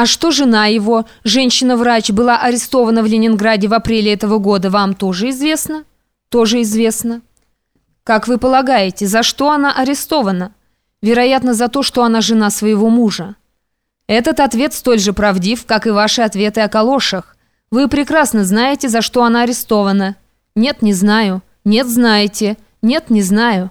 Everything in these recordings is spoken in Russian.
А что жена его, женщина-врач, была арестована в Ленинграде в апреле этого года, вам тоже известно? Тоже известно. Как вы полагаете, за что она арестована? Вероятно, за то, что она жена своего мужа. Этот ответ столь же правдив, как и ваши ответы о калошах. Вы прекрасно знаете, за что она арестована. Нет, не знаю. Нет, знаете. Нет, не знаю.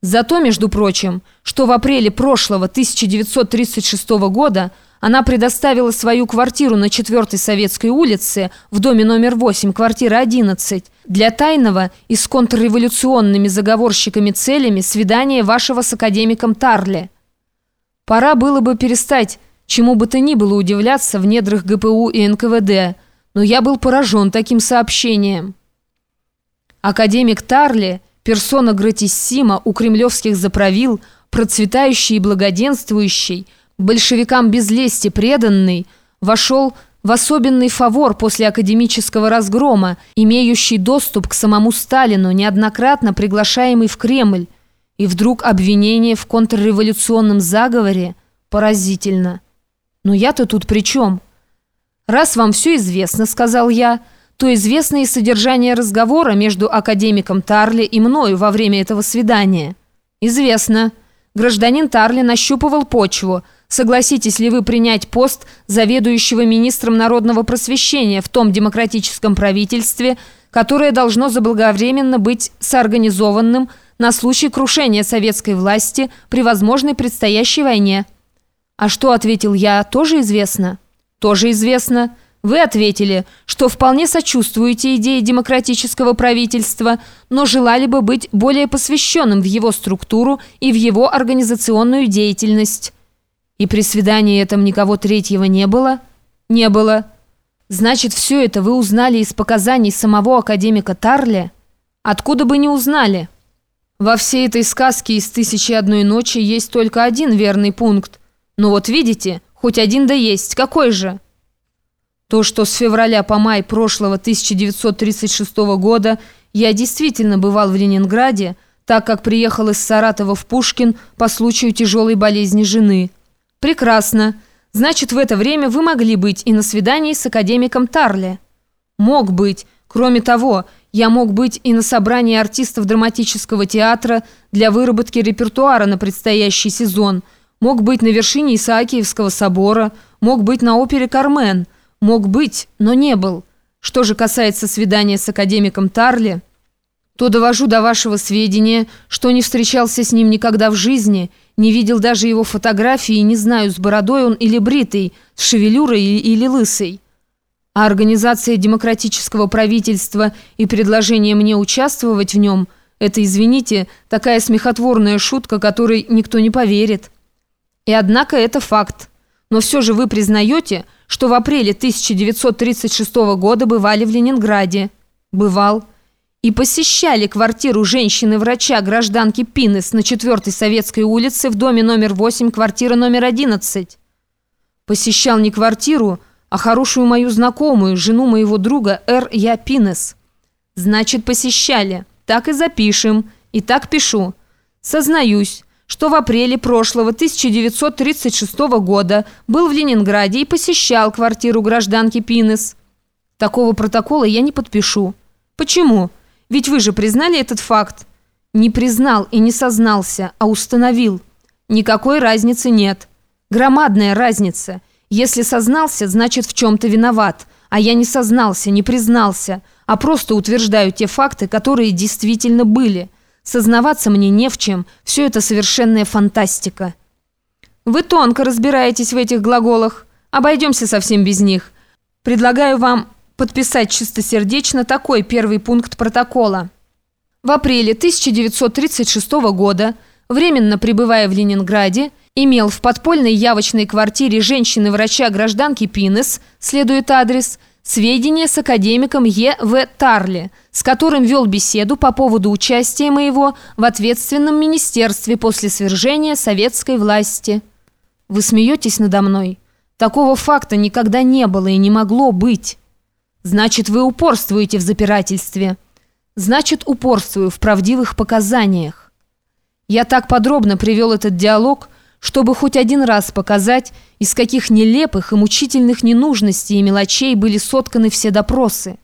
Зато, между прочим, что в апреле прошлого 1936 года она предоставила свою квартиру на 4 Советской улице в доме номер 8, квартира 11, для тайного и с контрреволюционными заговорщиками целями свидания вашего с академиком Тарле. Пора было бы перестать чему бы то ни было удивляться в недрах ГПУ и НКВД, но я был поражен таким сообщением. Академик Тарли, персона гратиссима у кремлевских заправил, процветающий и благоденствующий, большевикам без лести преданный, вошел в особенный фавор после академического разгрома, имеющий доступ к самому Сталину, неоднократно приглашаемый в Кремль, и вдруг обвинение в контрреволюционном заговоре поразительно. «Но я-то тут при чем?» «Раз вам все известно», — сказал я, «то известно и содержание разговора между академиком Тарли и мною во время этого свидания». «Известно. Гражданин Тарли нащупывал почву. Согласитесь ли вы принять пост заведующего министром народного просвещения в том демократическом правительстве, которое должно заблаговременно быть соорганизованным на случай крушения советской власти при возможной предстоящей войне?» «А что?» – ответил я. «Тоже известно?» «Тоже известно». Вы ответили, что вполне сочувствуете идее демократического правительства, но желали бы быть более посвященным в его структуру и в его организационную деятельность. И при свидании этом никого третьего не было? Не было. Значит, все это вы узнали из показаний самого академика Тарля? Откуда бы не узнали? Во всей этой сказке из «Тысячи одной ночи» есть только один верный пункт. Ну вот видите, хоть один да есть. Какой же? То, что с февраля по май прошлого 1936 года я действительно бывал в Ленинграде, так как приехал из Саратова в Пушкин по случаю тяжелой болезни жены. Прекрасно. Значит, в это время вы могли быть и на свидании с академиком Тарле. Мог быть. Кроме того, я мог быть и на собрании артистов драматического театра для выработки репертуара на предстоящий сезон – Мог быть на вершине Исаакиевского собора, мог быть на опере «Кармен», мог быть, но не был. Что же касается свидания с академиком Тарли, то довожу до вашего сведения, что не встречался с ним никогда в жизни, не видел даже его фотографии и не знаю, с бородой он или бритый, с шевелюрой или лысый. А организация демократического правительства и предложение мне участвовать в нем – это, извините, такая смехотворная шутка, которой никто не поверит». И однако это факт. Но все же вы признаете, что в апреле 1936 года бывали в Ленинграде. Бывал. И посещали квартиру женщины-врача, гражданки Пинес на 4-й Советской улице в доме номер 8, квартира номер 11. Посещал не квартиру, а хорошую мою знакомую, жену моего друга Р. Я Пинес. Значит, посещали. Так и запишем. И так пишу. Сознаюсь что в апреле прошлого 1936 года был в Ленинграде и посещал квартиру гражданки Пинес. Такого протокола я не подпишу. Почему? Ведь вы же признали этот факт. Не признал и не сознался, а установил. Никакой разницы нет. Громадная разница. Если сознался, значит в чем-то виноват. А я не сознался, не признался, а просто утверждаю те факты, которые действительно были – Сознаваться мне не в чем, все это совершенная фантастика. Вы тонко разбираетесь в этих глаголах. Обойдемся совсем без них. Предлагаю вам подписать чистосердечно такой первый пункт протокола. В апреле 1936 года, временно пребывая в Ленинграде, имел в подпольной явочной квартире женщины-врача-гражданки Пинес, следует адрес – сведения с академиком Е. В. Тарли, с которым вел беседу по поводу участия моего в ответственном министерстве после свержения советской власти. Вы смеетесь надо мной? Такого факта никогда не было и не могло быть. Значит, вы упорствуете в запирательстве. Значит, упорствую в правдивых показаниях. Я так подробно привел этот диалог, чтобы хоть один раз показать, из каких нелепых и мучительных ненужностей и мелочей были сотканы все допросы.